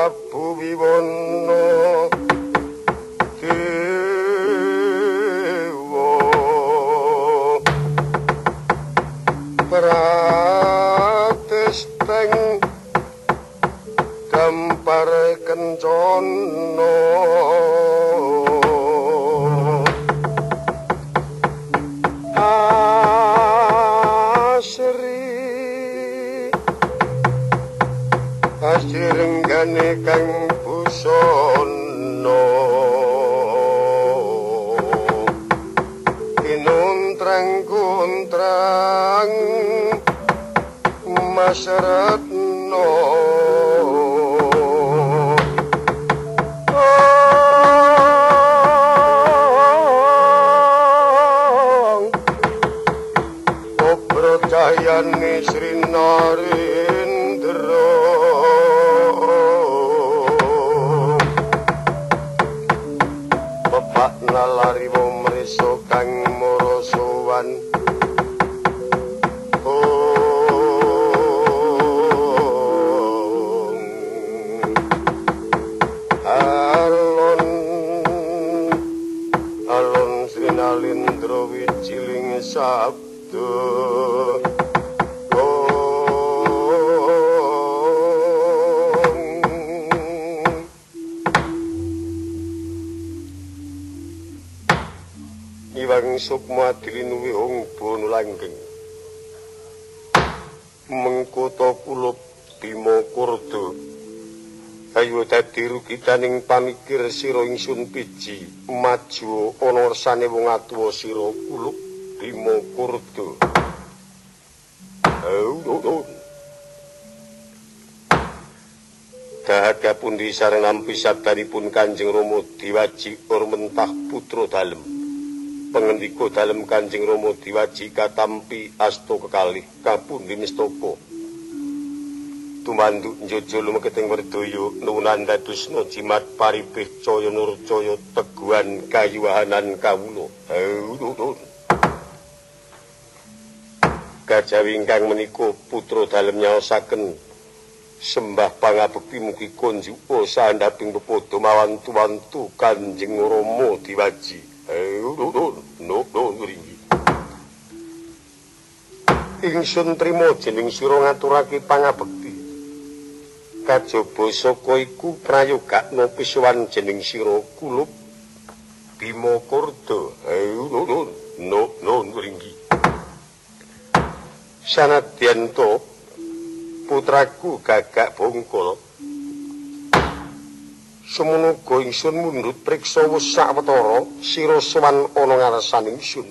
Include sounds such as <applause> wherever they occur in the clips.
밥. Ingsun piji maju ana wersane wong atuwa sira kula bima oh. Dahaga pundi sareng nampi sabdanipun Kanjeng Rama diwaji urmentah putra dalem. Pengendika dalem Kanjeng Rama diwaji katampi asta kekalih kapundi nistapa. Tumanduk njojo lumeketing werdaya nuwunan dadosna jimat paribih caya nur caya teguhan kayuwahanan kawula. Gajawi ingkang menika putra dalem nyaosaken sembah pangabekti mugi konjuka sandhaping pepodo mawan tuwantu Kanjeng Rama diwaji. Ingsun trima jeneng sira ngaturake pangabekti. Kajaba saka iku prayogakna pisuwan jeneng sira kulup Bima Kurda. No no no no ringgi. Sanadyan to putraku gagak bongkol. Semono ingsun mundut priksa wis sawetara sira sowan ana ngaresaning ingsun.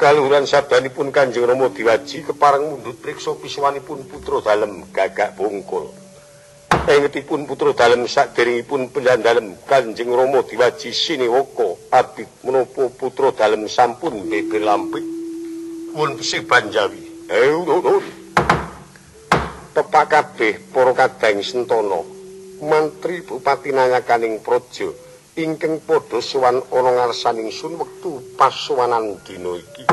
Kaluhuran sabdanipun Kanjeng Rama diwaji kepareng mundut priksa pisuwanipun putra dalem gagak bongkol. Engetipun putra dalem saderengipun penjandalem Kanjeng Rama diwaji siniwaka abdi menapa putra dalem sampun beber lampik pun pesih banjawi. Tepak kabeh para kadang sentana mantri bupati nanyakaning praja ingkang padha sowan ana ngarsaning sun wektu pasuwanan dina iki.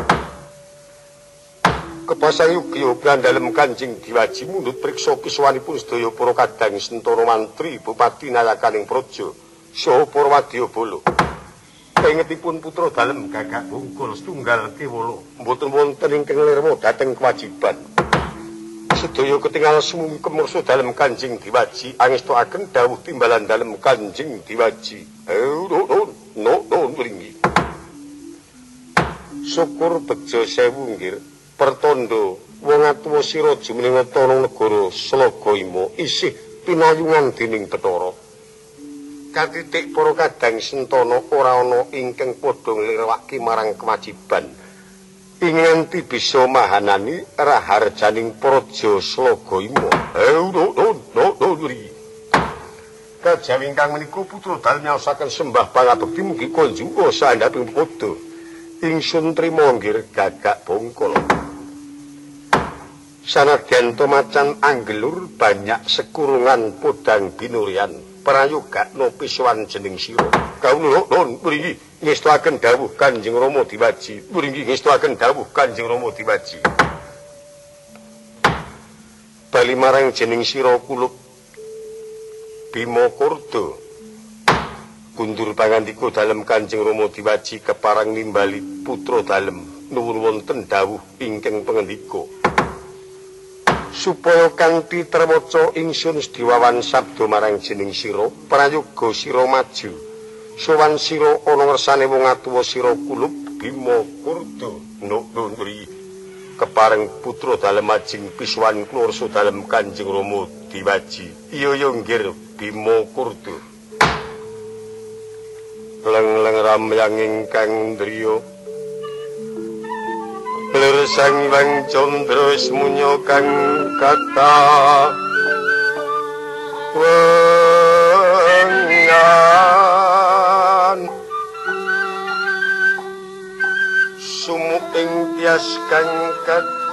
Kepasayugi dalem Kanjeng Diwaji mundut priksa pisuwanipun sedaya para kadang sentana mantri bupati nanyakaning praja saha para wadyabala Pengetipun putra dalem gagak bungkul setunggal kewala. Mboten wonten ingkang lirma dhateng kewajiban. Sedaya ketingal sumungkem mursa dalem Kanjeng Diwaji angestuaken dawuh timbalan dalem Kanjeng Diwaji. No no no no mlingi. Syukur bejo sewu nggir pertondo wong atuwa sira jumeneng tanang negara Slagaima isih pinayungan dening Bathara. katitik para kadang sentana ora ana ingkang padha nglirwaki marang kewajiban ingenti bisa mahanani raharjaning praja slagaima kajawi ingkang menika putra dal nyaosaken sembah pangabekti mugi konjuka sandhaping padha. Ingsun trima nggir gagak bongkol. Sanadyan macan anggelur banyak sekurungan podang binurian prayoga no pisuan jeneng sira. Kawula nuwun mriki ngestuaken dawuh Kanjeng Rama diwaji. Mriki ngestuaken dawuh Kanjeng Rama diwaji. Bali marang jeneng sira kulup. Bima Kurda. Kundur pangandika dalem Kanjeng Rama diwaji keparang nimbali putra dalem. Nuwun wonten dawuh ingkang pangendika supaya kanthi trewaca ingsun diwawan sabda marang jeneng sira prayoga sira maju. Sowan sira ana ngersane wong atuwa sira kulup bima kurda nukri kepareng putra dalem ajing pisuwan kula dalem kanjeng rama diwaji. Iya ya nggir bima kurda. Leng-leng ramyang ingkang driya lir sang wang condro semunyo kang kata. Wengan. Sumuk ing tias kang katu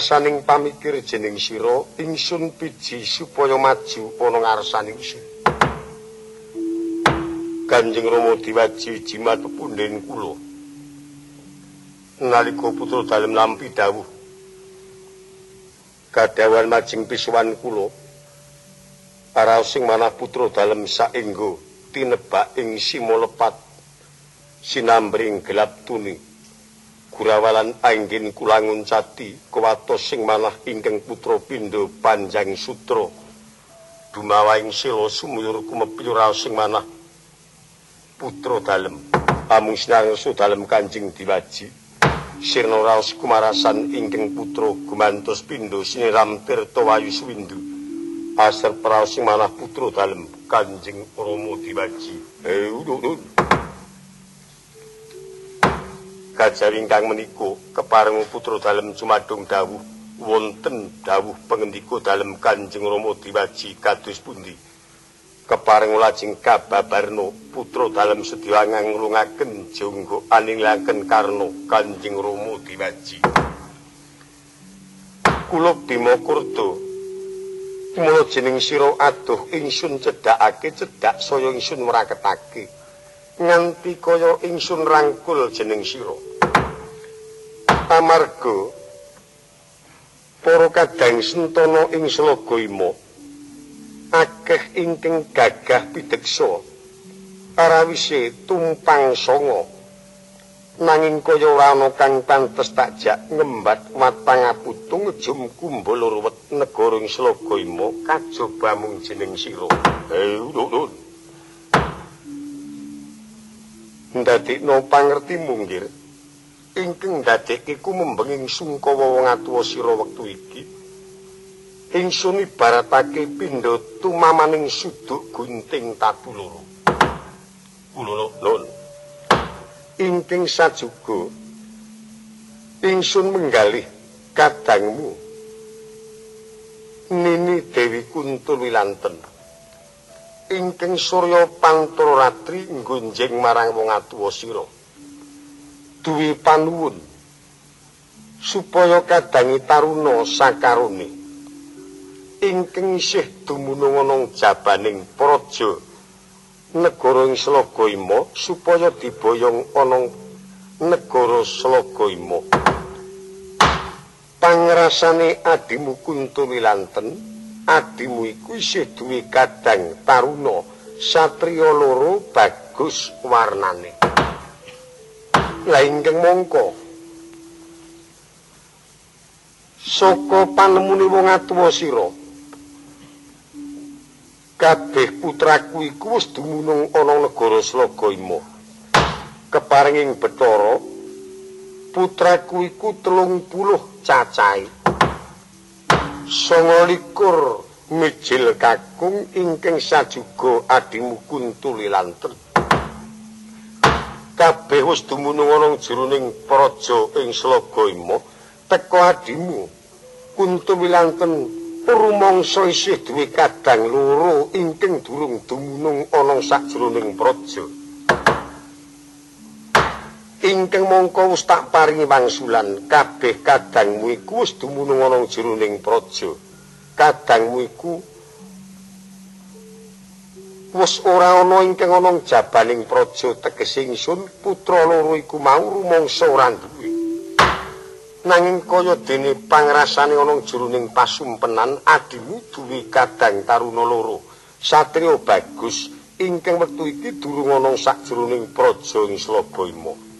rasaning pamikir jeneng sira ingsun piji supaya maju ana ngarsaning ingsun Kanjeng Rama diwaji jimat pepundhen kula. Nalika putra dalem nampi dawuh. Kadawan majeng pisuwan kula. Para sing manah putra dalem saenggo tinebak ing simo lepat sinambring gelap tuni. Gurawalan angin kulangun cati kuwatos sing manah ingkang putra pindha panjang sutra. Dumawa ing sila sumuyur kumepyu raos sing manah putra dalem. Amung sinarang dalem kanjing diwaji sirna raos kumarasan ingkang putra gumantos pindha siniram tirta wayu suwindu asar praos sing manah putra dalem kanjing rama diwaji. Eh udun kajaring kang menika kepareng putra dalem cumadung dawuh. Wonten dawuh pengendika dalem Kanjeng Rama diwaji kados pundi? Kepareng lajeng kababarno putra dalem sedya nglungaken jonggo aninglaken karna Kanjeng Rama diwaji. Kula bima kurta mula jeneng sira aduh ingsun cedhakake cedhak saya ingsun mraketake. Nganti kaya ingsun rangkul jeneng sira amarga para kadang sentana ing slagama akeh ingkang gagah pideksa arawise tumpang sanga. Nanging kaya ora ana kang pantes takjak ngembat watang aputung jum kumbul ruwet negara ing slagama kajaba mung jeneng sira. Ndadekno pangerti munggir ingkang ndadekke kumembenging sungkawa wong sira wektu iki. Ingsun ibaratake pindha tumamaning suduk gunting tabu loro. Kula lon ingkang sajuga ingsun menggalih kadangmu. Nini dewi kuntul wilanten. Ingkang surya pantraratri nggonjeng marang wong atuwa sira duwe panuwun supaya kadangi taruna sakarone. Ingkang isih dumunung ana jabaning praja negara ing Slagaima supaya diboyong ana negara Slagaima pangrasane adimu kuntumilanten adimu iku isih duwe kadang taruna satriya loro bagus warnane la ingkang mongko. Saka panemune wong atuwa sira kabeh putraku iku wis dumunung ana negara Slagaima keparenging Bathara putraku iku 30 cacahe likur mijil kakung ingkang sajuga adimu kuntuli lanten kabeh wis dumunung ana jroning praja ing slagaima teka adimu. Kuntuli lanten rumangsa isih duwe kadang loro ingkang durung dumunung ana sajroning praja. Ingkang mongko wis tak paringi wangsulan kabeh kadangmu iku wis dumunung ana jroning praja. Kadangmu iku wis ora ana ingkang ana jabaning praja tegese ingsun putra loro iku mau rumangsa ora duwe. Nanging kaya dene pangrasane ana jroning pasumpenan adimu duwe kadang taruna loro. Satriya bagus ingkang wektu iki durung ana sajroning praja ing Slagama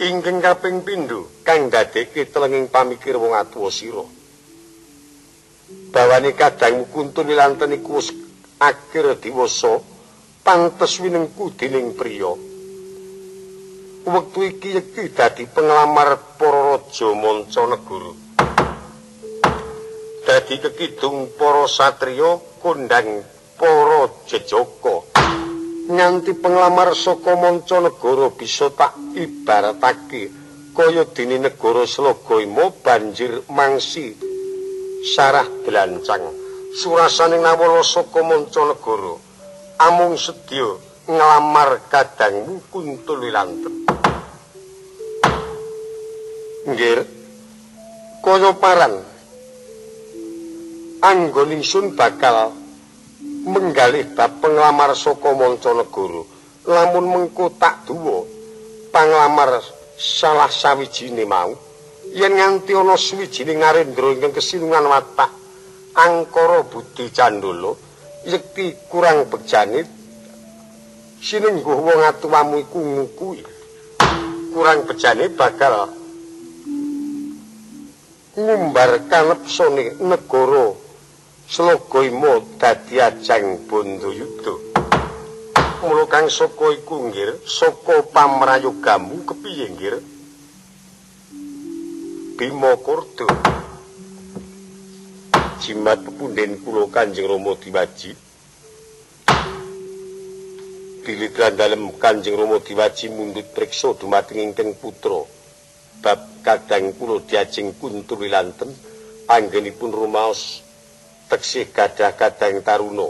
ingkang kaping pindho kang dadekke telenging pamikir wong atuwa sira. Bawane kadang kuntun lanten iku akhir diwasa pantes winengku dening priya. Wektu iki yekti dadi penglamar para raja manca negara dadi kekidung para satriya kondang para jejaka. Nganti penglamar saka manca negara bisa tak ibaratake kaya dene negara Slagaima banjir mangsi sarah blancang surasane ngawala saka manca negara amung sedya nglamar kadangmu kuntul wilanten. Nggih. Kaya paran. Anggon ingsun bakal menggalih bab penglamar saka manca negara. Lamun mengko tak duwa panglamar salah sawijine mau yen nganti ana suwijining narendra ingkang kesilungan watak angkara budi candala yekti kurang bejane sinengguh wong atuwamu iku ngukuwi kurang bejane bakal ngumbar kanepsone negara Slogoimo dadi ajang bondo yuda mula kang saka iku nggir saka pamrayogamu kepiye nggir? Bima Kurdo jimat pepunden kula Kanjeng Rama diwaji. Dilitran dalem Kanjeng Rama diwaji mundut priksa dumateng ingkang putra bab kadang kula diajeng kuntur lanten anggenipun rumaos teksih gadah kadang taruna.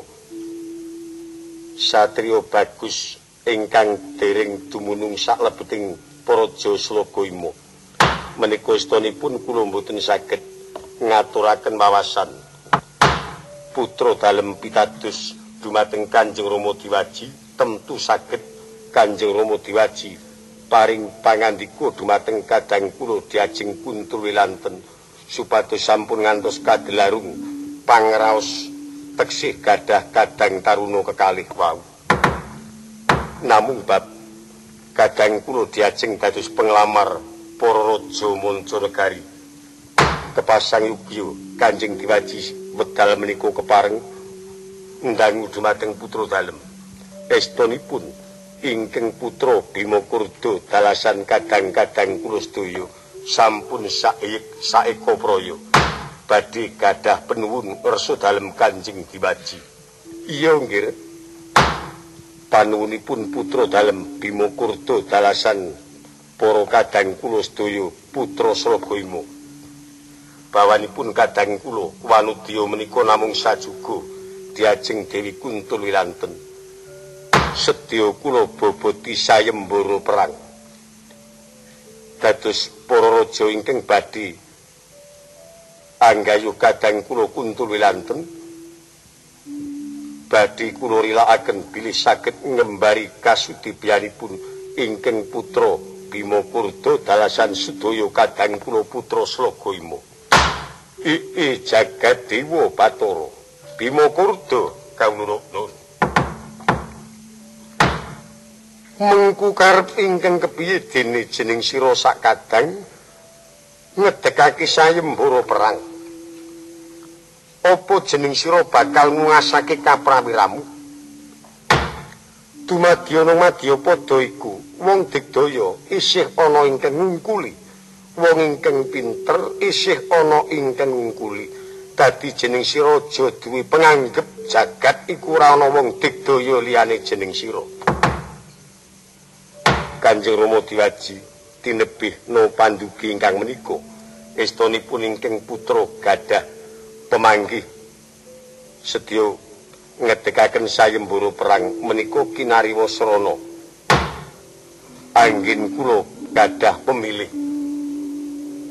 Satrio bagus ingkang dereng dumunung sak lebeting praja Slogoimo menika istunipun kula mboten saged ngaturaken wawasan. Putra dalem pitados dumateng Kanjeng Rama Diwaji tentu saged Kanjeng Rama Diwaji. Paring pangandika dumateng kadang kula diajeng kuntul wilanten supados sampun ngantos kadelarung pangraos teksih gadah kadang taruna kekalih wau. Namung bab kadang kula diajeng dados penglamar para raja mancanegari kepasang yugya kanjeng diwaji wedal menika kepareng ndang dumateng putra dalem. Estunipun ingkang putra Bima Kurda dalasan kadang-kadang kula sedaya sampun saik saeka praya. Badhe gadah penuwun rasa dalem kanjeng diwaji. Iya nggih. Panuwunipun putra dalem Bima Kurda dalasan para kadang kula sedaya putra Slogoimo. Bawanipun kadang kula wanudya menika namung sajuga diajeng Dewi Kuntul Wilanten. Sedya kula boboti sayembara perang. Dados para raja ingkang badhe anggayu kadang kula Kuntul Wilanten badhe kula rilakaken bilih saged ngembari kasudibianipun ingkang putra Bima Kurda dalasan sedaya kadang kula putra Slogoima. Iki jagat dewa Bathara. Bima Kurda kawula nur. Mengku karep ingkang kepiye dene jeneng sira sak kadang ngedekake sayembara perang. Apa jeneng sira bakal nguasake kaprawiramu? Dumadi ana madya padha iku wong digdaya isih ana ingkang ngungkuli wong ingkang pinter isih ana ingkang ngungkuli. Dadi jeneng sira aja duwe penganggep jagat iku ora ana wong digdaya liyane jeneng sira. Kanjeng Rama diwaji tinebih no pandugi ingkang menika. Estunipun ingkang putra gadah pemanggih sedya ngedekaken sayembara perang menika kinariwa srana angin kula gadah pemilih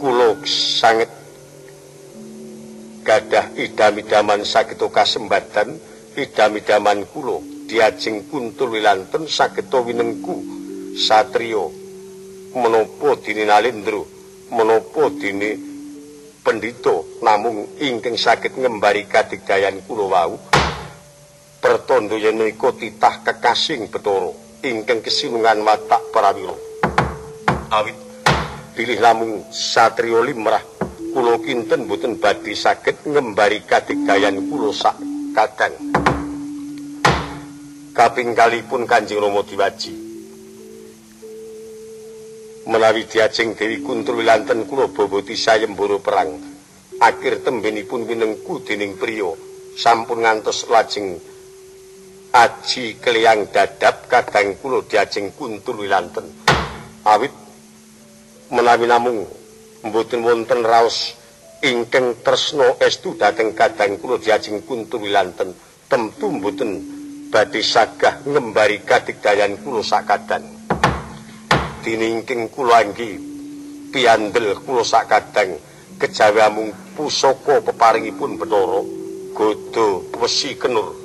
kula sanget gadah idam-idaman sakita kasembatan idam-idaman kula diajeng kuntul wilanten sakita winengku satriya. Menapa dene nalendra? Menapa dene pendhita? Namung ingkang saged ngembari kadigdayan kula wau pertanda yen menika titah kekasing betara ingkang kesinungan watak prawira. Awit pilih namung satriya limrah kula kinten boten badhe saged ngembari kadigdayan kula sak kadang. Kaping kalipun Kanjeng Rama diwaji. Menawi diajeng Dewi Kuntul wilanten kula boboti sayembara perang. Akhir tembenipun winengku dening priya sampun ngantos lajeng aji keliyang dadap kadang kula diajeng kuntur wilanten awit menawi namung mboten wonten raos ingkang tresna estu dhateng kadang kula diajeng kuntur wilanten tentu mboten badhe sagah ngembari kadigdayan kula sakadan. Diningking kula anggi piandel kula sakadang kejawi amung pusaka peparingipun Bathara Godo Wesi Kenur.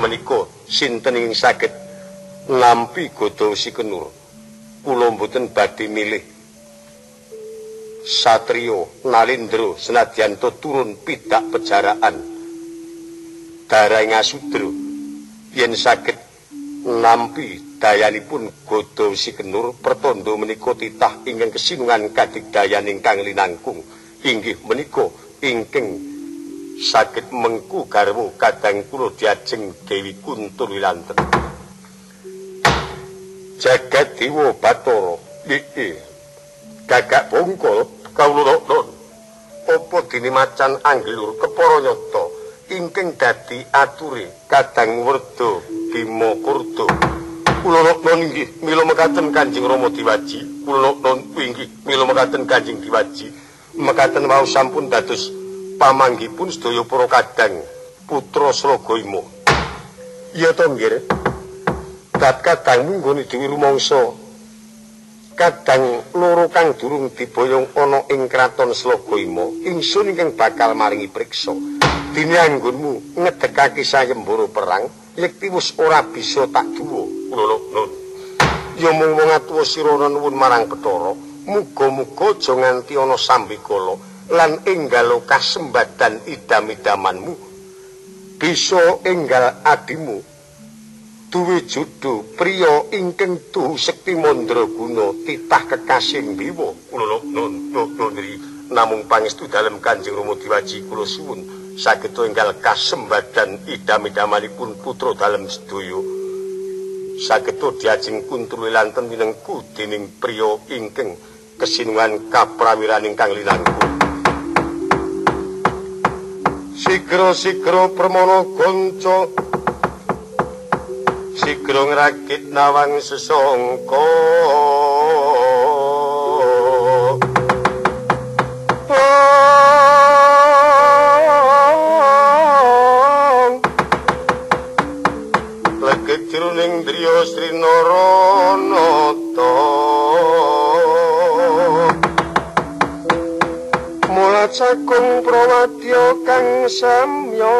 Menika sinten ing saged nampi Godo Wesi Kenur? Kula mboten badhe milih Satrio Nalindro senadyan turun pidak pejaraan. Darah ngasudro yen saged nampi dayanipun godo si kenur pertondo menika titah ingkang kesinungan kadigdayan ingkang linangkung. Inggih menika ingkang saged mengku garwa kadang kula diajeng Dewi Kuntul Wilanten. Jagat dewa Bathara iki gagak bongkol kawula non apa dene macan anglur kepara nyata? Ingkang dadi ature kadang werda bima kurdo kula non inggih mila mekaten kanjeng rama diwaji. Kula non inggih mila mekaten kanjeng diwaji. Mekaten wau sampun dados pamanggipun sedaya para kadang putra slagaima iya to nggih dat kadang munggone dewi rumangsa kadang loro kang durung diboyong ana ing kraton Slagaima ingsun ingkang bakal maringi priksa. Dene anggonmu ngedekake sayembara perang yekti wis ora bisa tak duwa. Kula nun. Ya mung wong atuwa sira nuwun marang Bathara muga-muga aja nganti ana sambikala lan enggal kasembadan idam-idamanmu. Bisa enggal adimu duwe judu priya ingkang tuhu sekti mandraguna titah kekasih biwa kula nundri namung pangestu dalem Kanjeng Rama Diwaji kula suwun. Saged enggal kasembadan idam-idamanipun putra dalem sedaya. Saged diajeng kuntul lanten minengku dening priya ingkang kesinungan kaprawiraning kang linangku. Sigra-sigra permana gonca sigra ngrakit nawang sesongko. Jroning driya Sri Naranata Mula cakung prawadya kang samya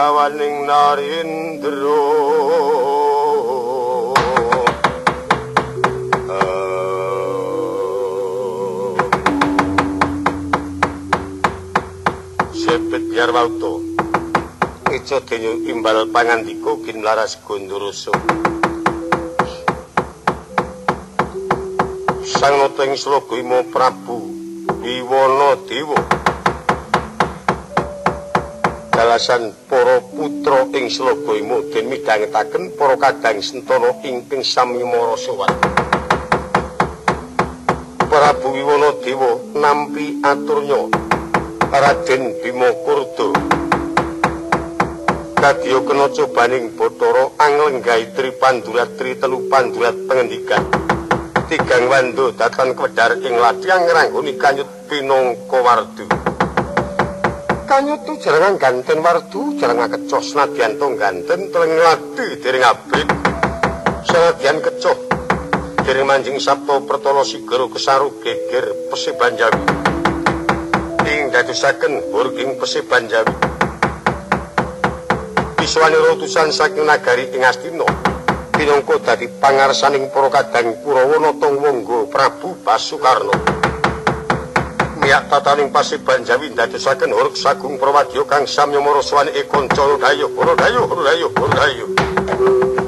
sungkawaning narindra Biar wauto. Ijo denyo imbal pangandika gin laras gondoroso. Sang nata ing Slagaima Prabu Wiwana Dewa. Dalasan putra ing Slagaima den midhangetaken para kadang sentana ingkang sami marasa Prabu Wiwana Dewa nampi aturnya Raden Bima Kurdo Kadya kena cobaning Bathara anglenggahi tri pandurat tri telu pandurat pengendikan. Tigang wando datan kwedar ing ladhang ngranggoni kanyut pinangka wardu kanyut tu jarangan ganten wardu jarangan kecoh senadyan to ganten teleng ladi dereng abrit senadyan kecoh dereng manjing sabto pertolo sigara kesaru geger pesi banjawi ing dadosaken burging Peseban Jawi. Biswane utusan saking nagari ing Astina pinangka dadi pangarsaning para kadang Kurawa Natawangga Prabu Basukarna. Miyak tataning Paseban Jawi dadosaken huruk sagung prawadya kang samya maraswane kanca dayo, para dayo, para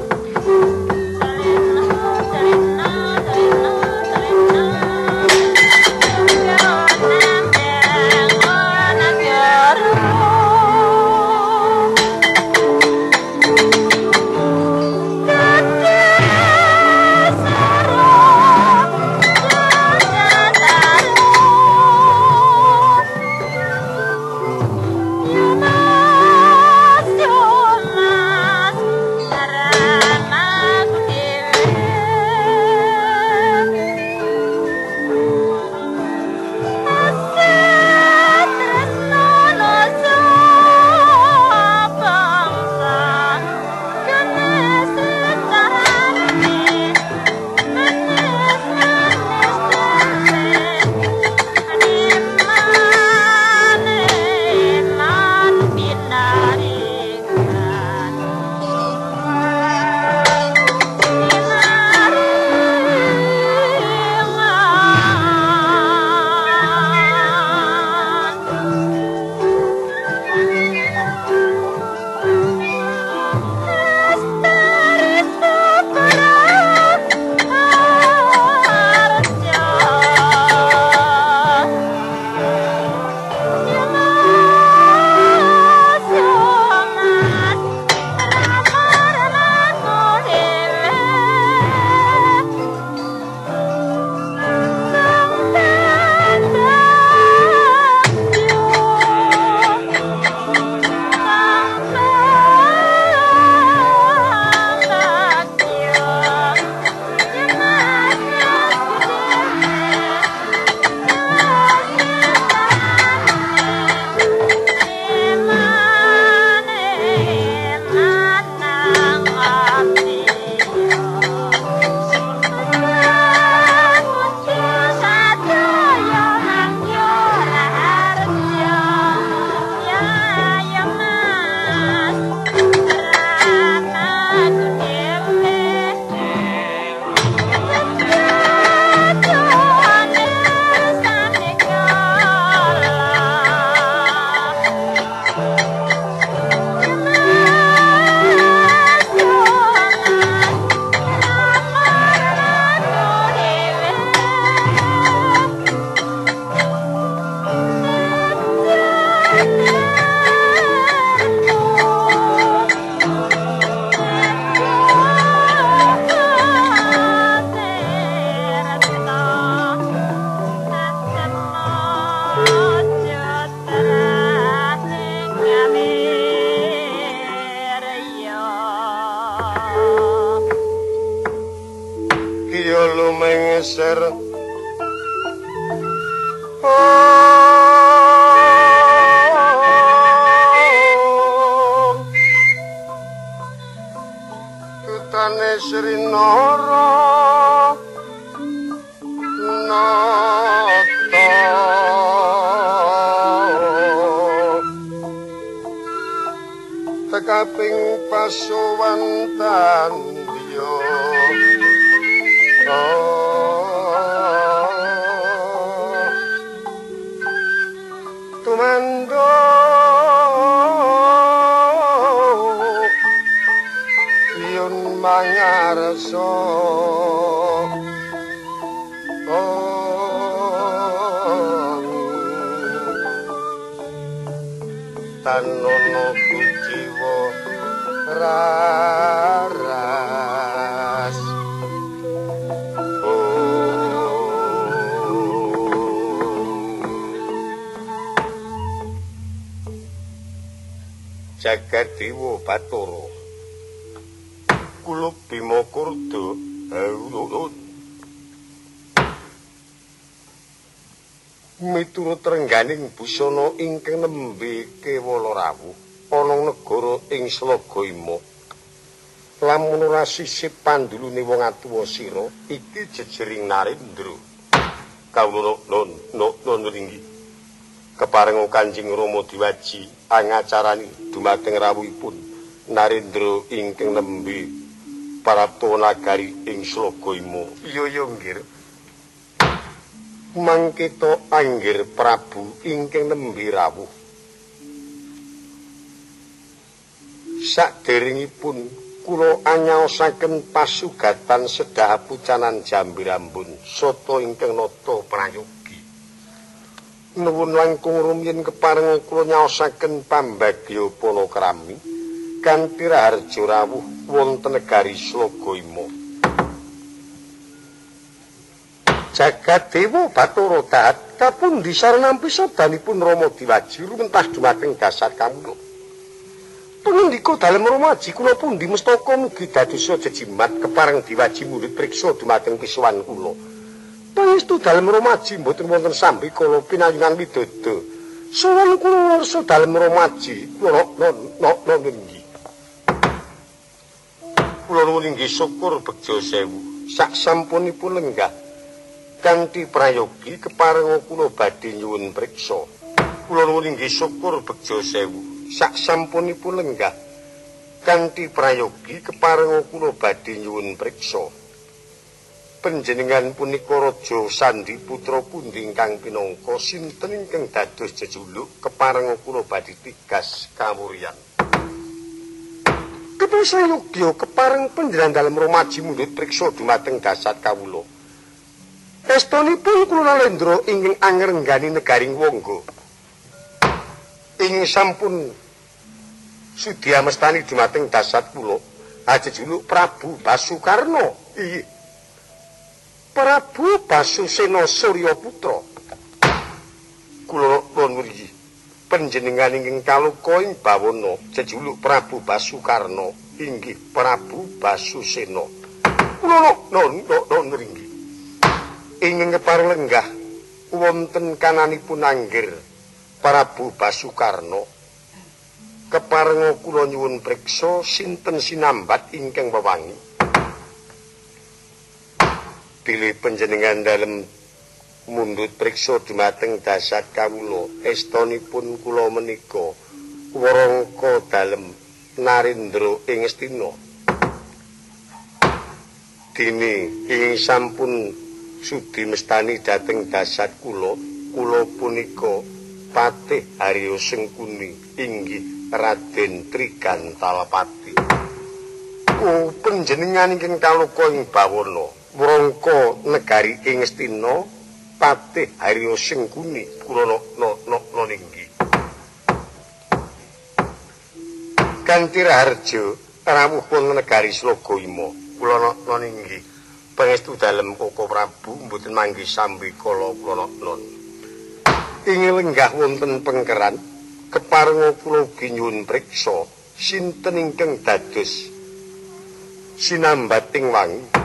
Jagat Dewa Batara Kula Bima Kurda Miturut rengganing busana ingkang nembe kewala rawuh ana negara ing Slagayama lamun ora sisip pandulune wong atuwa sira iki jejering Narendra. Kawula non non non ringgi kepareng Kanjeng Rama diwaji angacarani dumateng rawuhipun Narendra ingkang nembe parapta nagari ing Slagayama iya iya nggih mangkita anggir Prabu ingkang nembe rawuh. Saderengipun kula anyaosaken pasugatan sedah pucanan Jambirambun soto ingkang nata prayogi. Nuwun langkung rumiyin kepareng kula nyaosaken pambagya palakrami kanthi raharja rawuh wonten negari Slagayama. Jagat Dewa Bathara Taat kapundi sarenampi sabdanipun Rama Diwaji rumentas dumateng dasar kawula. Pengandika dalem rumaji kula pundi mestaka mugi dados jejimat kepareng diwaji murid priksa dumateng pisuwan kula. Pangestu dalem rumaji mboten wonten sambi kala pinayungan widodo. Sowan kula warsa dalem rumaji kula no nggih. Kula nuwun inggih syukur bejo sewu. Sak sampunipun lenggah kanthi prayogi kepareng kula badhe nyuwun priksa. Kula nuwun inggih syukur bejo sewu. sak sampunipun lenggah kanthi prayogi kepareng kula badhe nyuwun priksa panjenengan punika raja sandi putra pundi ingkang pinangka sinten ingkang dados jejuluk kepareng kula badhe tigas kawuryan keprasayogya kepareng panjenengan dalem romaji mundhut priksa dumateng dasat kawula Estonipun kula Nalendra ingkang angrenggani negaring Wangga ing sampun Sudya mestani dumateng dasat kula ajejuluk Prabu Basukarno. Iya. Prabu Basusena Surya Putra. Kula nuwun mriki panjenengan ingkang kaluka ing bawana jejuluk Prabu Basukarno inggih Prabu Basusena. Kula nuwun mriki. Ingkang kepareng lenggah wonten kananipun anggir Prabu Basukarno keparenga kula nyuwun priksa sinten sinambat ingkang wewangi pilih panjenengan dalem mundut priksa dumateng dasar kawula. Estonipun kula menika warangka dalem narendra ing Astina. Dene ing sampun sudi mestani dhateng dasar kula kula punika Patih Haryo Sengkuni inggih Raden Trigantalapati. Ku panjenengan ingkang kaluka ing bawana wrangka negari ing Astina Patih Haryo Sengkuni kula no no no, no inggih. Kanthi raharja rawuhipun negari Slagayama kula no, no inggih. Pangestu dalem Koko Prabu mboten manggi sambi kala kula no, no. ing lenggah wonten pengkeran keparenga kula ginyun priksa sinten ingkang dados sinambating wangi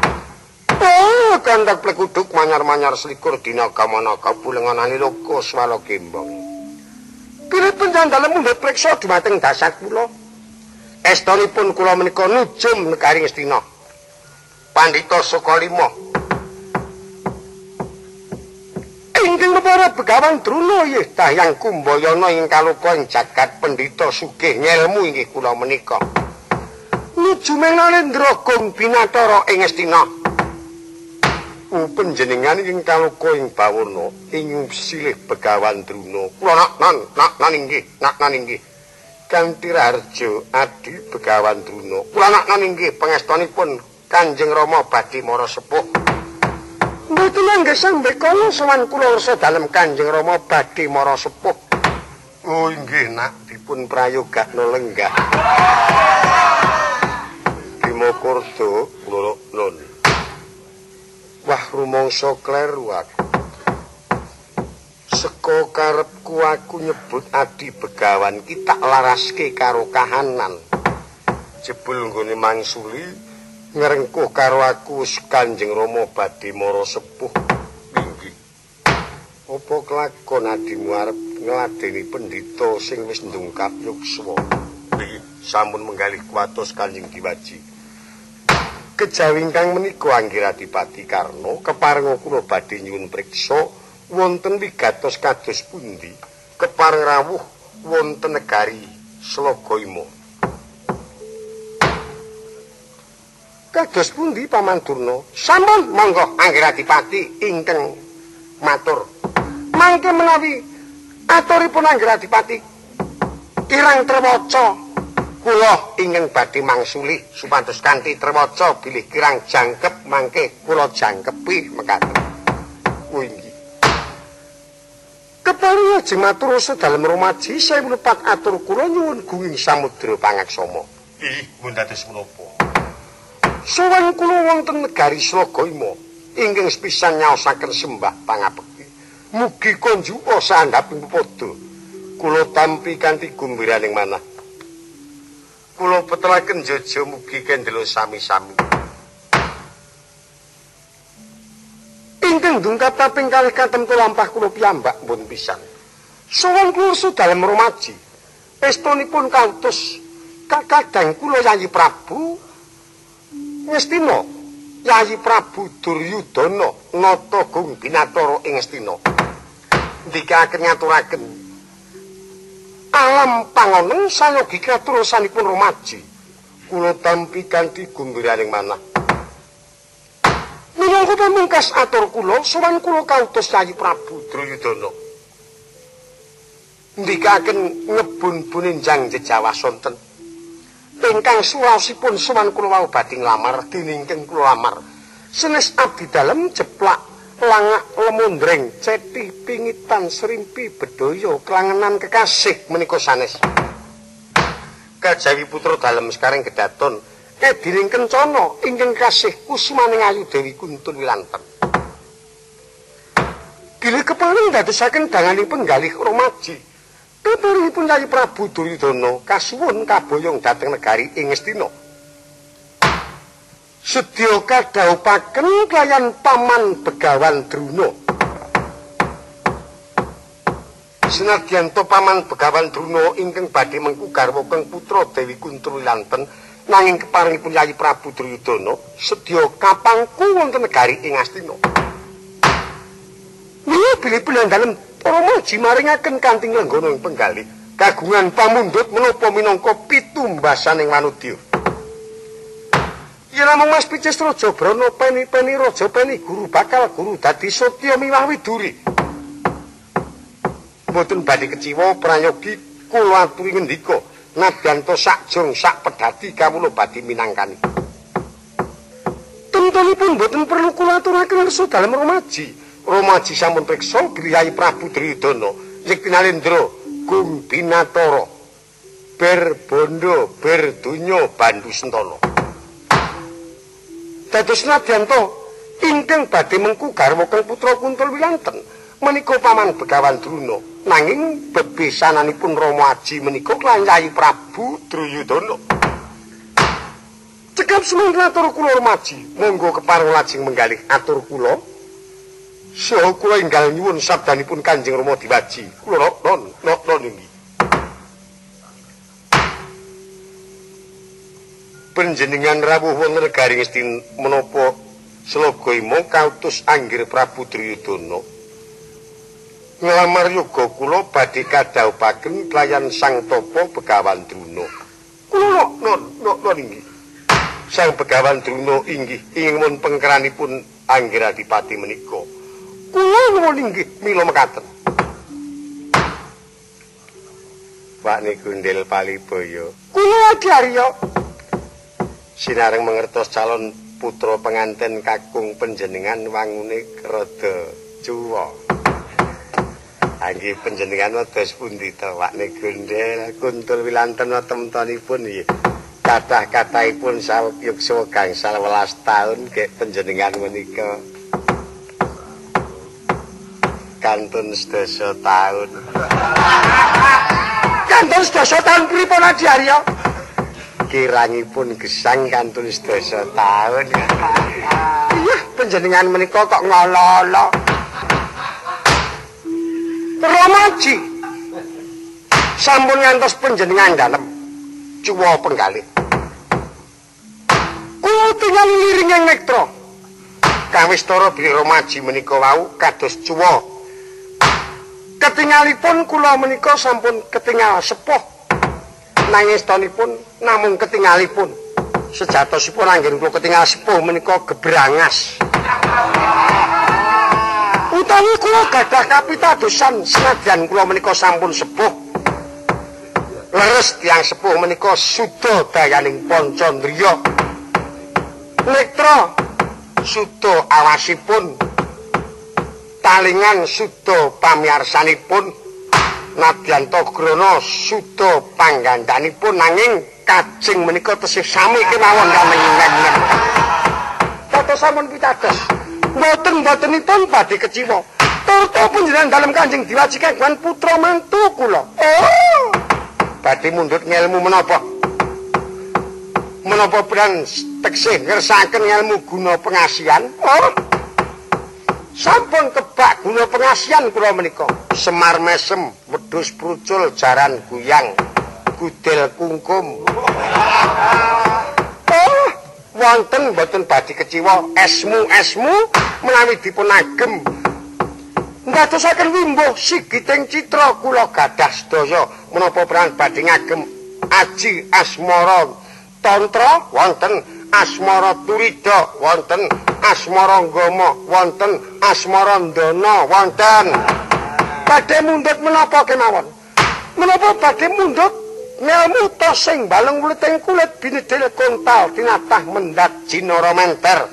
kandak plekuduk manyar-manyar selikur dina kamana kabulenganane loko swala kembang. Pilih penjandalem mundhut preksa dumateng dasar kula. Estonipun kula menika nujum negari Ngastina. Pandhita Sukalima. Inggih para begawan Druna nggih dahyang Kumbayana ing kalupa ing jagat pendhita sugih ngelmu inggih kula menika. Nuju mengalendra gong binatara ing Ngastina. Panjenengan ing kaluka ing bawana ing silih begawan druna kula nak nak nan inggih nak nan inggih. Kanthi harjo adi begawan druna kula nak nan inggih pangestunipun kanjeng rama badhe mara sepuh. Mboten nggih sampe kala sowan kula rasa dalem kanjeng rama badhe mara sepuh. Oh inggih nak dipun prayogakno lenggah. Bimo Kurdo kula nun Wah rumangsa kleru aku. Seko karepku aku nyebut adi begawan ki tak laraske karo kahanan. Jebul nggone mangsuli ngrengkuh karo aku Kanjeng Rama badhe mara sepuh tinggi. Apa kelakon adimu arep ngladeni pendhita sing wis ndungkap yukswa? Sampun menggalih kuatos Kanjeng Diwaji. Kejawi ingkang menika Anggiradipati Karna kepareng kula badhe nyuwun priksa wonten wigatos kados pundi? Kepareng rawuh wonten negari Slogaima Kados pundi Paman Durna? Sampun monggo Anggiradipati ingkang matur. Mangke menawi aturipun Anggiradipati kirang trewaca kula ingkang badhe mangsuli supados kanthi trewaca bilih kirang jangkep mangke kula jangkepi mekaten. Kuwi Kepali ajeng matur rasa dalem rumaji saya menepat atur kula nyuwun gunging samudra pangaksama. Ih, mun dados menapa? Sowan kula wonten negari Slagaima ingkang sepisan nyaosaken sembah pangabekti. Mugi konjuka sandhaping padha kula tampi kanthi gumbiraning manah. Kula petelaken jojo mugi kendelo sami-sami. Ingkang dungkap taping kalih katem kula lampah kula piyambak pun pisan. Sowan kula dalem rumaji. Estunipun kautus kakadang kula Yayi Prabu Ngastina. Yayi Prabu Duryudana nata gung binatara ing Ngastina. Ndikaken ngaturaken alam pangoneng sayogi katurusanipun rumaji. Kula tampi kanthi gumbiraning manah. Minangka pamungkas atur kula sowan kula kautus Yayi Prabu Drayudana ndikaken ngebun-bunin jang jejawa sonten. Ingkang suwasipun sowan kula wau badhe nglamar diningking kula lamar. Senes abdi dalem jeplak langak lemundreng ceti pingitan serimpi bedoyo kelangenan kekasih menika sanes. Kajawi putra dalem sekarang kedaton kediring kencana ingkang kasih kusmaning ayu dewi kuntun wilanten. Bilih kepaling dadosaken danganipun galih romaji. Keparingipun Yayi Prabu Duryudana kasuwun kaboyong dhateng negari ing Ngastina sedya kadhaupaken kayan paman begawan Druna. Senadyan to paman begawan Druna ingkang badhe mengku garwa kang putra Dewi Kuntrwilanten nanging keparingipun Yayi Prabu Duryudana sedya kapangku wonten negari ing Astina. Mila bilih dalem para maji maringaken kanthi lenggana ing penggalih kagungan pamundhut menapa minangka pitumbasaning manudya. Yen namung Mas Picis Raja Brana peni-peni raja peni guru bakal guru dadi Satya miwah widuri. Mboten badhe keciwa prayogi kula aturi ngendika nadyanto sak jong sak pedati kawula badhe minangkani. Tentunipun mboten perlu kula aturaken ngersa dalem romaji. Romaji sampun priksa Griyai Prabu Dridana Yektinalendra Gung Binatara Ber Bondo Ber Dunya Bandu Sentana. Dados nadyanto ingkang badhe mengku garwa kang putra kuntul wilanten menika paman begawan druna nanging bebesananipun rama aji menika lan yayi prabu druyudana Cekap semanten atur kula rumaji. Monggo kepareng lajeng menggalih atur kula. Saha kula enggal nyuwun sabdanipun Kanjeng Rama diwaji. Kula non non non inggih. Panjenengan rawuh wonten Istin menapa Sloga imo kautus anggir Prabu Duryudana. Nglamar yoga kula badhe kadhawuhaken klayan Sang Tapa Begawan Druna. Kula non non non inggih. Sang Begawan Druna inggih ingin mun pengkeranipun Anggir Adipati menika. Kula nuwun inggih mila mekaten. Pak niku ndel palibaya. Kula Adarya. Sinareng mengertos calon putra pengantin kakung panjenengan wangune rada cuwa. Anggi panjenengan wedhus pundi to wakne gondel kuntul wilanten temtonipun nggih. kathah-kathahipun saweg gangsal welas taun kek panjenengan menika kantun sedasa taun kantun sedasa taun pripun Adiarya kirangipun gesang kantun sedasa taun iya panjenengan menika kok ngololo Romaji sampun ngantos panjenengan dalem cuwa penggalih tinggal liring yang nektro. Kawis toro bili romaji menika wau kados cuwo. Ketinggalipun kula menika sampun ketinggal sepuh. Nangis tonipun namung ketinggalipun. Sejatosipun anggen kula ketinggal sepuh menika gebrangas. Utawi kula gadah kapitadosan senadyan kula menika sampun sepuh. Leres tiang sepuh menika suda dayaning Pancandriya. Nektra sudo awasipun talingan sudo pamiarsanipun nadyan grana sudo panggandanipun nanging kajing menika tesih sami kemawon kamengen Tata sampun pitados. Mboten-mbotenipun badhe keciwa. Toto panjenengan dalem Kanjeng Diwaji kagungan putra mantu kula. Oh! Badhe mundhut ngelmu menapa? Menapa pirang teksih ngersaken ilmu guna pengasian oh sampun kebak guna pengasian kula menika. Semar mesem wedhus prucul jaran guyang gudel kungkum. Oh wonten mboten badhe keciwa esmu esmu menawi dipun agem ndadosaken wimbo sigiting citra kula gadah sedaya menapa perang badhe ngagem aji asmara tantra wonten asmara turida wonten asmara gama wonten asmara ndana wonten. Badhe mundhut menapa kemawon? Menapa badhe mundhut? Ngelmu to sing baleng wuluting kulit binedel kontal tinatah mendat jinara menter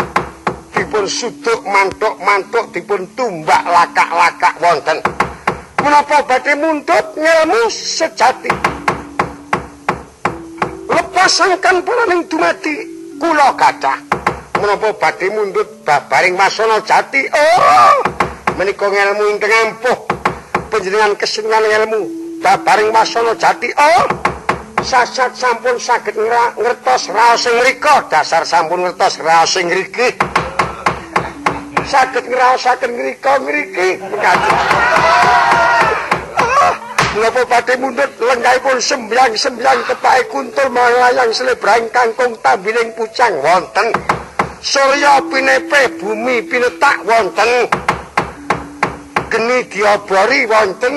dipun suduk mantuk-mantuk dipun tumbak lakak-lakak wonten. Menapa badhe mundhut? Ngelmu sejati. Lepasangkan paraning dumati kula gadah menapa badhe mundhut babaring wasana jati? Oh! Menika ngelmu ingkang ampuh. Panjenengan kesenengan ilmu babaring wasana jati. Oh! Sasat sampun saged ngertos raos mriku dasar sampun ngertos raos sing ngriki saged ngraosaken ngrika ngriki Napa badhe mundhut lenggahipun sembyang-sembyang kepake kuntul melayang selebrang kangkung tambiling pucang wonten. Surya pinepe bumi pinetak wonten. Geni diobori wonten.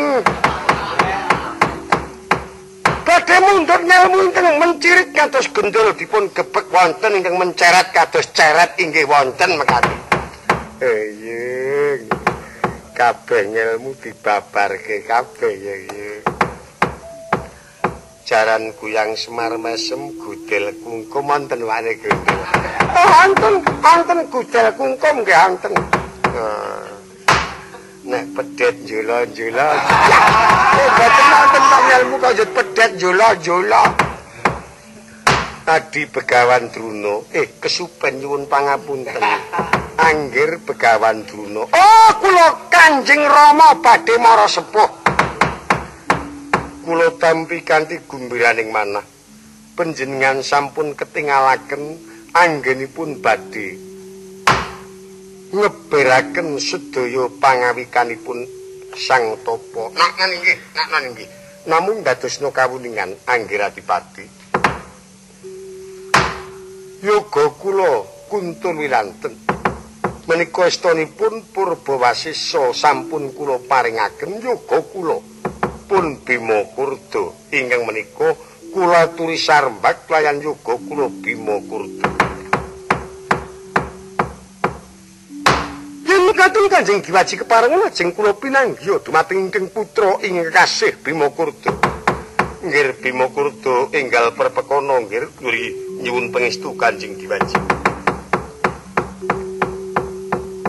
Badhe mundhut ngelmu ingkang mencirit kados gendul dipun gebek wonten ingkang menceret kados ceret inggih wonten mekaten. Eh, kabeh ngelmu dibabarke kabeh ya jaran kuyang semar mesem gudel kungkum wonten wane gendel oh anten anten gudel kungkum nggih anten oh. nek pedet jula-jula oh <laughs> boten anten ngelmu kaya pedet jula-jula Tadi Begawan Druno, eh kesupen nyuwun pangapunten. Anggir Begawan Druno. Oh, kula Kanjeng Rama badhe mara sepuh. Kula tampi kanthi gumbiraning manah. Panjenengan sampun ketingalaken anggenipun badhe ngeberaken sedaya pangawikanipun Sang Topo. Nak nggih, nak nggih. Namung dadosna kawuningan Anggiratipati. Yoga kula kuntul wilanten. Menika estunipun Purbawasisa sampun kula paringaken yoga kula pun Bima Kurda ingkang menika kula turi sarembak layan yoga kula Bima Kurda. Yen kadung Kanjeng Diwaji keparengan ajeng kula pinanggih dumateng ingkang putra ing kasih Bima Kurda. Nggih Bima Kurda enggal perpekana nggih kuli nyuwun pangestu Kanjeng Diwaji.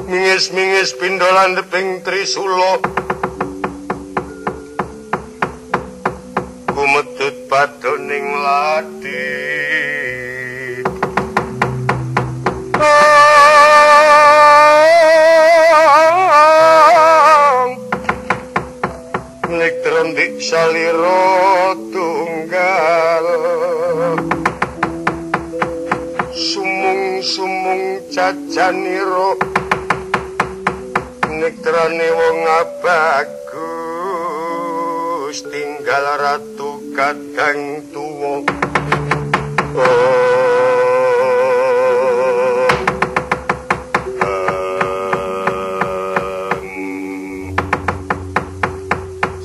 Mingis-mingis pindolan deping Trisula. Salira tunggal. Sumung-sumung cacaniro. Nektrane wong abagus tinggal ratu kadang tuwa.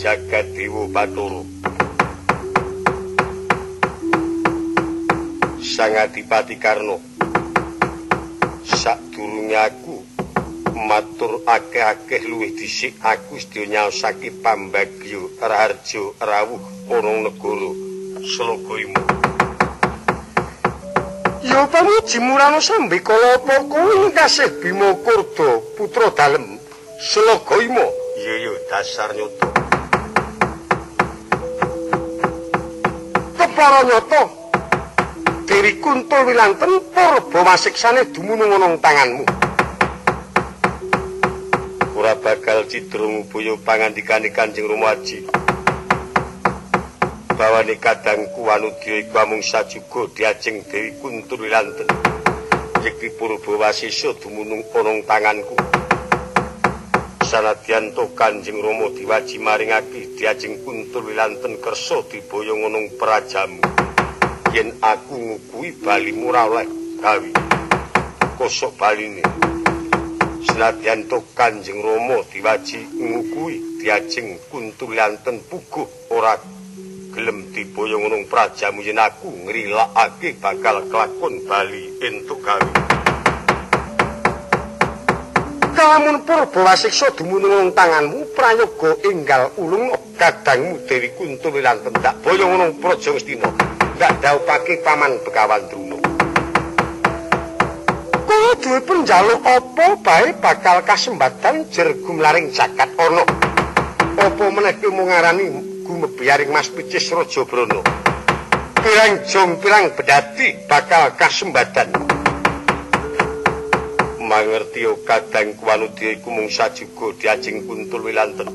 Jagat Dewa Batara Sang Adipati Karno. Sadurunge matur akeh-akeh luwih dhisik aku sedya nyaosake pambagyo raharja rawuh ana negara Slogaimu. Ya pamuji murano sambe kala apa kuwi kasih Bima Kurda putra dalem Slogaimu. Iya ya dasar nyoto. Kepara nyoto. Diri kuntul wilanten purba masiksane dumunung ana tanganmu. ora bakal cidrung buyo pangandikane Kanjeng Rama Aji. Bawane kadangku anudya iku amung sajuga diajeng Dewi Kuntur Wilanten. Yekti wasisa dumunung ana tanganku. Sanadyan to Kanjeng Rama diwaji maringake diajeng Kuntur Wilanten kersa diboyong ana prajamu. Yen aku ngukuhi bali ora oleh gawe. Kosok baline. Senadyan to Kanjeng Rama diwaji ngukuhi diajeng kuntulanten puguh ora gelem diboyong nang prajamu yen aku ngrilakake bakal kelakon bali entuk gawe. Kalamun purba wasiksa dumunung tanganmu prayoga enggal ulung kadangmu Dewi Kuntulanten tak boyong nang praja Ngastina. Ndak daupake paman Begawan Druna. Kula duwe penjaluk apa bae bakal kasembatan jergum laring jagat ana. Apa meneh mung ngarani gumebiaring Mas Picis Raja Brana. Pirang jong pirang bedati bakal kasembadan. Mangerti kadang kuwanudya iku mung sajuga diajeng kuntul wilanten.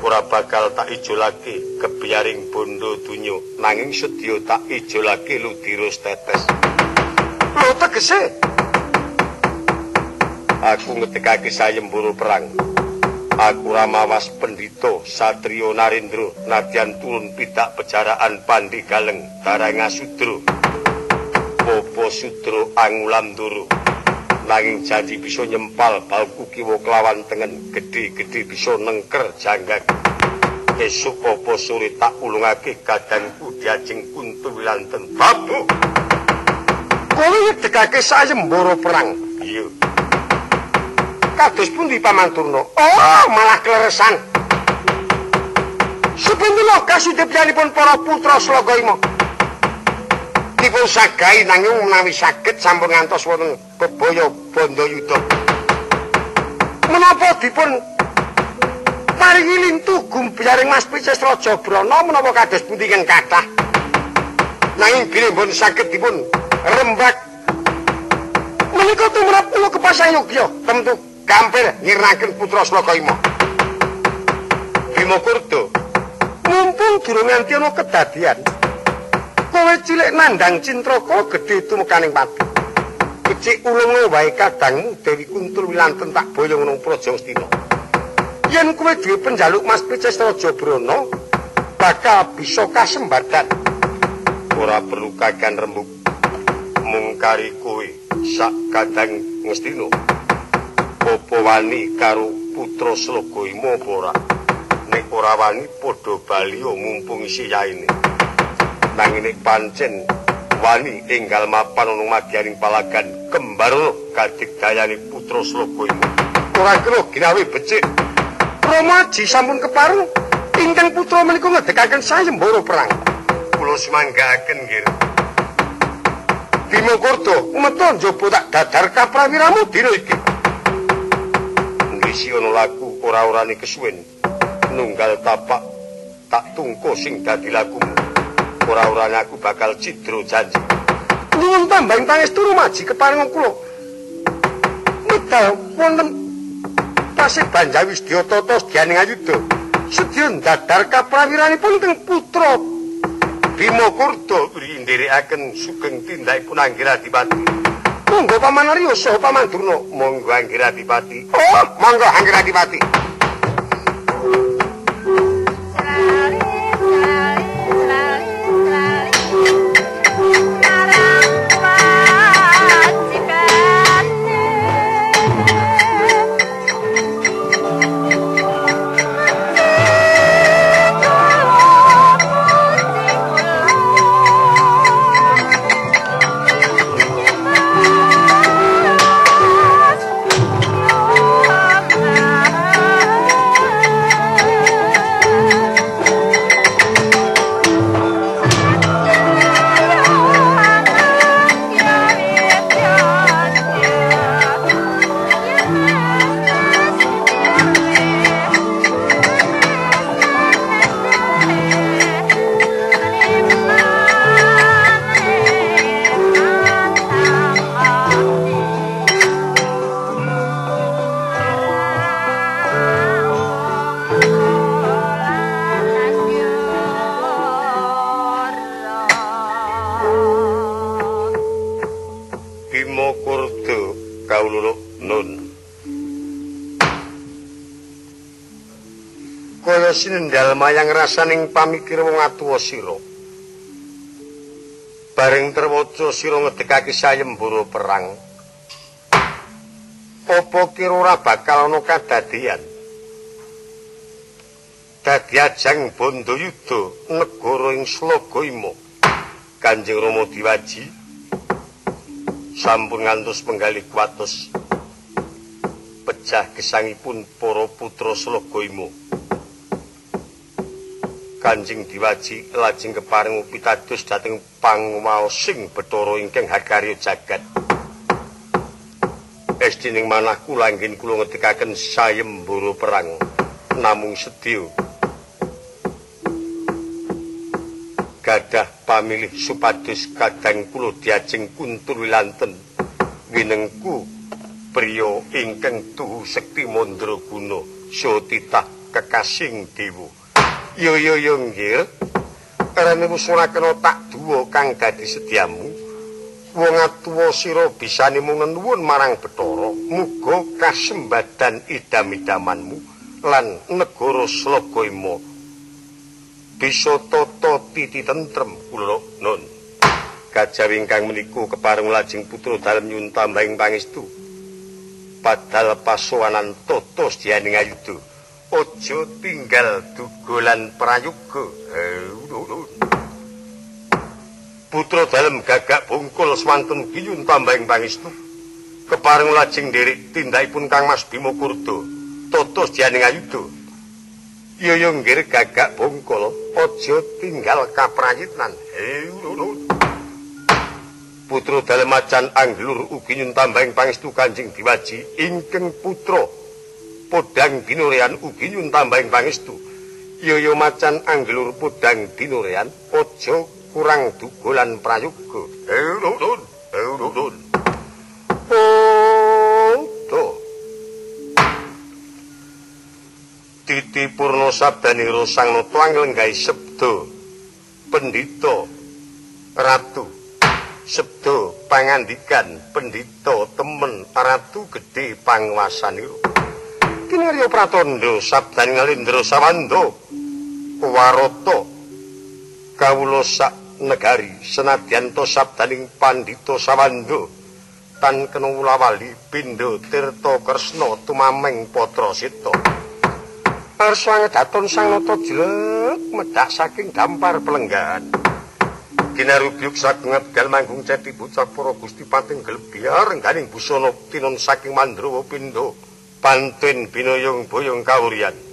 Ora bakal tak ijolake kebiaring bondo donya nanging sedya tak ijolake ludirus tetes. Lho tegese Aku ngetekake sayembara perang. Aku ramawas pendito Satrio Narendra nadyan turun pitak pejaraan Pandi Galeng Darang Asudra Popo Sudra Angulam nanging janji bisa nyempal balku kiwa kelawan tengen gede-gede bisa nengker janggak esuk apa sore tak ulungake kadangku diajeng kuntu wilanten. Babu! Kowe ngedekake sayembara perang kados pundi paman Turna? Oh, malah kleresan. Sepindhila kasudipyanipun para putra Slagaima. Dipun sagahi nanging menawi saged sampun ngantos wonten bebaya Bandayuda. Menapa dipun paringi lintu gumbiyaring Mas Pices Raja Brana menapa kados pundi ing kathah? Nanging bilih pun saged dipun rembak menika tumrap kula kepasayogya tentu gampil nyirnaken putra Slagaima. Bima Kurda. Mumpung durung nganti ana kedadian. Kowe cilik nandang cintraka gedhe tumekaning pati. becik ulung wae kadangmu Dewi Kuntul Wilanten tak boyong nang Praja Astina. Yen kowe duwe penjaluk Mas Pices Raja Brana, bakal bisa kasembadan. Ora perlu kagan rembug. Mung kari kowe sak kadang Ngastina. Apa wani karo putra Sloga Imo apa ora? Nek ora wani padha bali mumpung siyaine. Nanging nek pancen wani enggal mapan ana madyaning palagan kembar kadigdayane putra Slogoimo. Ora kena ginawe becik. Romaji sampun kepareng ingkang putra menika ngedekaken sayembara perang. Kula semanggaaken nggih. Bima Kurto, umeton njaba tak dadar kaprawiramu dina iki. Ngisi ana laku ora-orane kesuwen. Nunggal tapak tak tungko sing dadi lakumu. ora-orane aku bakal cidro janji. Nuwun tambahing pangestu rumaji keparing kula. Medal wonten pasih Banjawi Sedya Tata Sedyaning Ayuda. Sedya dadar kaprawiranipun teng putra Bima Kurda nderekaken sugeng tindakipun Anggiradipati. Monggo Paman Arya saha Paman Durna, monggo Anggiradipati. Oh, monggo Anggiradipati. sinendal mayang rasaning pamikir wong atuwa sira. Bareng terwaca sira ngedekake sayembara perang. Apa kira ora bakal ana kadadian? Dadi ajang Bandayuda negara ing Slagaima. Kanjeng Rama diwaji sampun ngantos penggalih kuatos pecah gesangipun para putra Slagaima. Kanjeng Diwaji lajeng keparing pitados dhateng panguwaosing Bathara ingkang hakarya jagat. Estining manah kula anggen kula ngedekaken sayembara perang namung sedya. Gadah pamilih supados kadang kula diajeng kuntur wilanten winengku priya ingkang tuhu sekti mandraguna saha titah kekasing dewa. Yo yo yo nggih. Karene musuraken tak duwa kang dadi sediamu. Wong atuwa sira bisane mung nuwun marang Bathara, muga kasembadan idam-idamanmu lan negara Slagaima bisa tata titi tentrem kula nun. Kajawi ingkang menika kepareng lajeng putra dalem nyun tambahing pangestu. Padal pasowanan tata sedyaning ayuda. Ojo tinggal dugolan prayoga. Putra dalem gagak bungkul swantun giyun tambahing pangestu. Kepareng lajeng nderek tindakipun Kang Mas Bima Kurda. Totos janing ayuda. Iya yo nggir gagak bungkul, ojo tinggal kaprayitan. Putra dalem macan anglur ugi nyun tambahing pangestu Kanjeng Diwaji ingkang putra podang dinurean ugi nyun tambahing pangestu. Yoyo macan anglur podang dinurean aja kurang dugolan prayoga. Eudun, eudun. Odo. Titi Purno sabdani rosang no tuang lenggai sebdo. Pendito. Ratu. Sebdo pangandikan pendhita temen ratu gedhe panguwasanira kinarya pratandha sabdaning Alendra Sawanda warata kawula sak negari senadyan to sabdaning pandhita Sawanda tan kena wulawali pindha tirta kresna tumameng patra sita. Arsang daton sang nata jlek medhak saking dampar pelenggahan. Ginarubyuk sagung abdal manggung ceti bocah para Gusti Pating glebiar rengganing busana tinon saking Mandrawa Pindha pantun binuyung buyung kawurian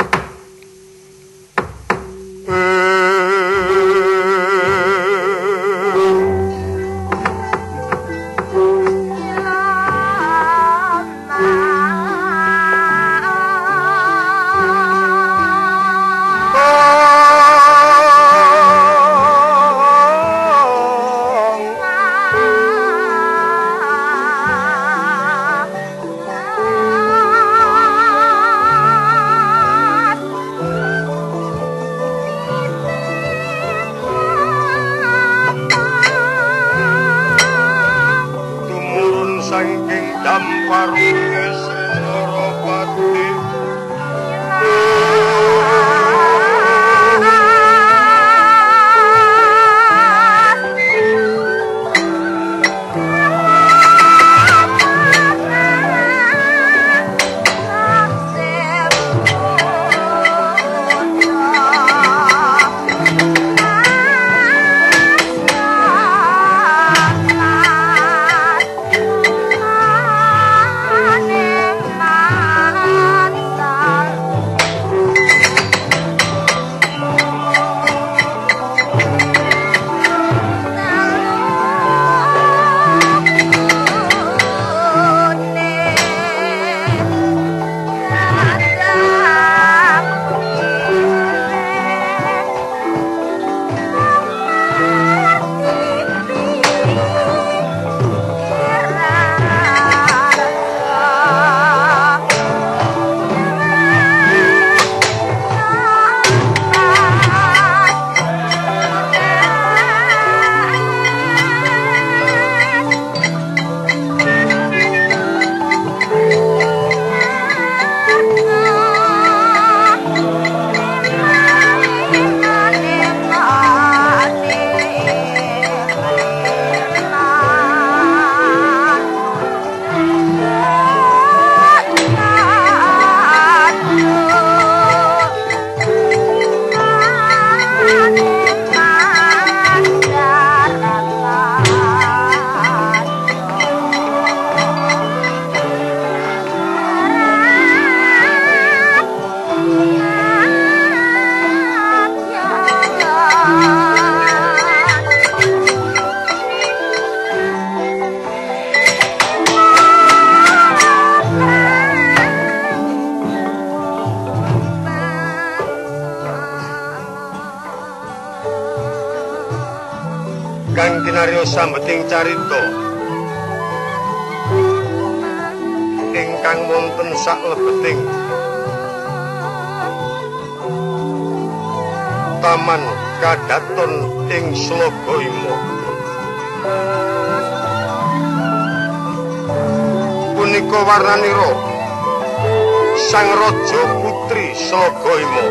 raja putri Slogoima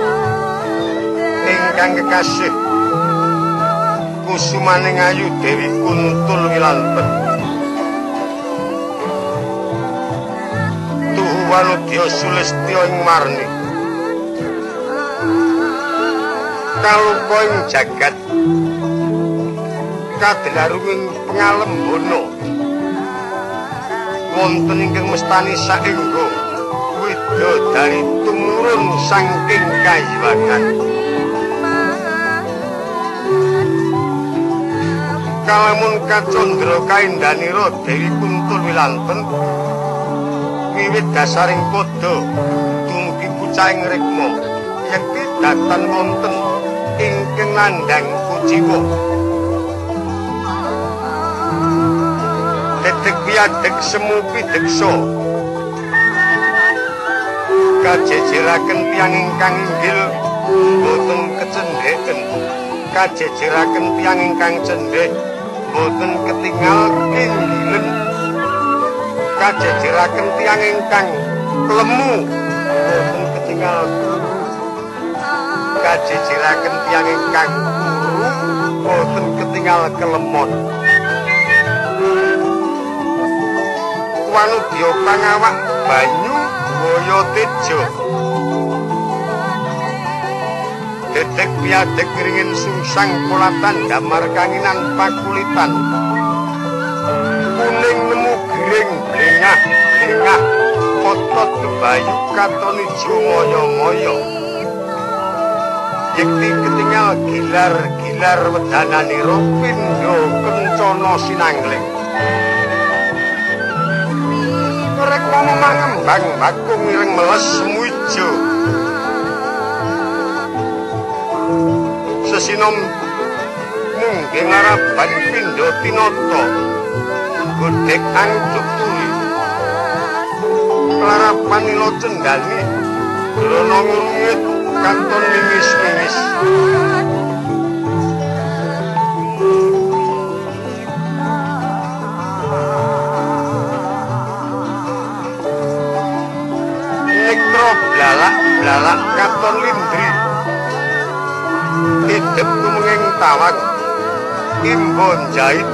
ingkang kekasih kusumaning ayu Dewi Kuntul Wilanten. Tuhan Udya Sulistya ing marni. Kalupa ing jagat kadlarunging pengalembono. Wonten ingkang mestani saenggo widodari tumurun saking kayiwangan. kalamun kacondra kaindanira Dewi Kuntul Wilanten wiwit dasaring padha dumugi pucahing rikma yekti datan wonten ingkang nandhang kuciwa detek piadek semu pideksa kajejeraken tiyang ingkang inggil boten kecendheken kajejeraken tiyang ingkang cendhek. Boten ketinggal kinggilen kajejeraken tiang ingkang lemu boten ketinggal kajejeraken tiang ingkang kuru boten ketinggal kelemon wanudya pangawak banyu boyo tejo. Dedek piadek ringin susang kulatan damar kanginan pakulitan. Kuning nemu gering blengah blengah. Potot kebayu katon ijo moyo yekti ketinggal gilar gilar wedanani ropindo kencono sinangling Rek mau mangembang bakung ireng meles muijo sesinom mungkin ngarapan pindo tinoto gudek angcuk tuli kelarapan ilo cendani gerono ngurungit kanton mimis-mimis blalak-blalak katon lindri. Idep kumenging tawang imbon jahit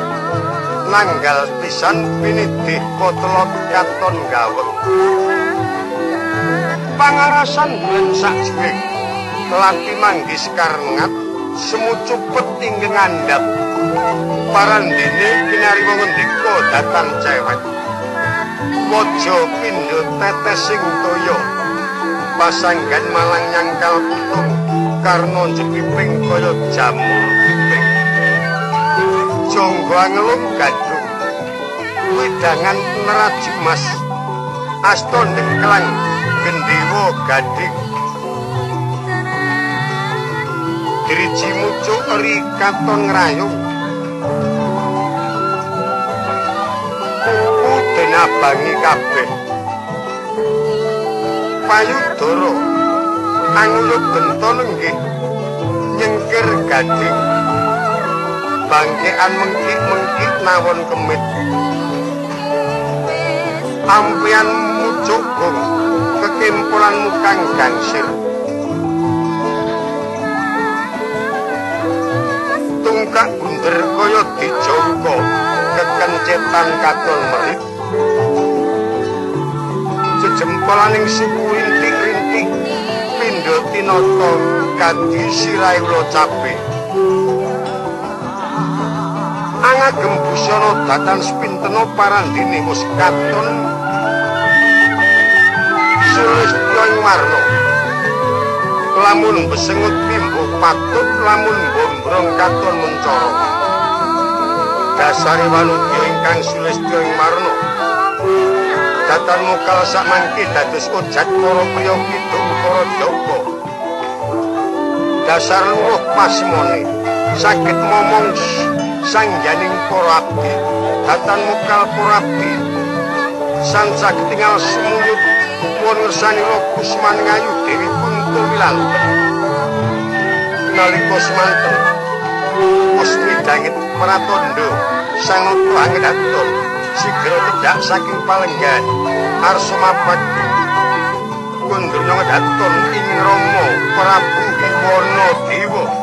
nanggal pisan pinidih potlot katon gaweng. Pangarasan bulan sak jwing lati manggis karengat semu cupet inggeng andap. Parandini kinari mengendiko datan cewek. Wojo pindo tetesing toyo pasanggan malang nyangkal putung karno jepiping kaya jamur piping jonggo angelum gadung widangan neraju mas aston dengklang gendiwo gading. Diriji mucuk eri katon ngerayung kuku denabangi kabeh payudoro anguluk benton nggih nyengkir gading. Bangkean mengkik-mengkik nawon kemit. Ampian gong kekimpulan mukang gangsir. Tungkak bunder kaya dijoko kekencetan katon merit jejempolaning siku rintik-rintik pindho tinata kadi sirai ulo cabe. Angagem busana datan spintena parandene wis katon. Sulistya ing warna lamun besengut timbuh patut lamun bombrong katon mencara dasare wanudya ingkang ing warna datan mukal sak mangke dados ojat para priya kidung para joko dasar luruh pasmone saged momong sangjaning para abdi. Datan mukal para abdi. Sansa ketinggal semuyut pun ngersani kusman ngayu dewi kuntul wilan nalika semanten kusmi dangit pratondo sang tuangin atur sigera tidak saking palenggan. Arso mabat kundur daton ing romo prabu wiwono dewa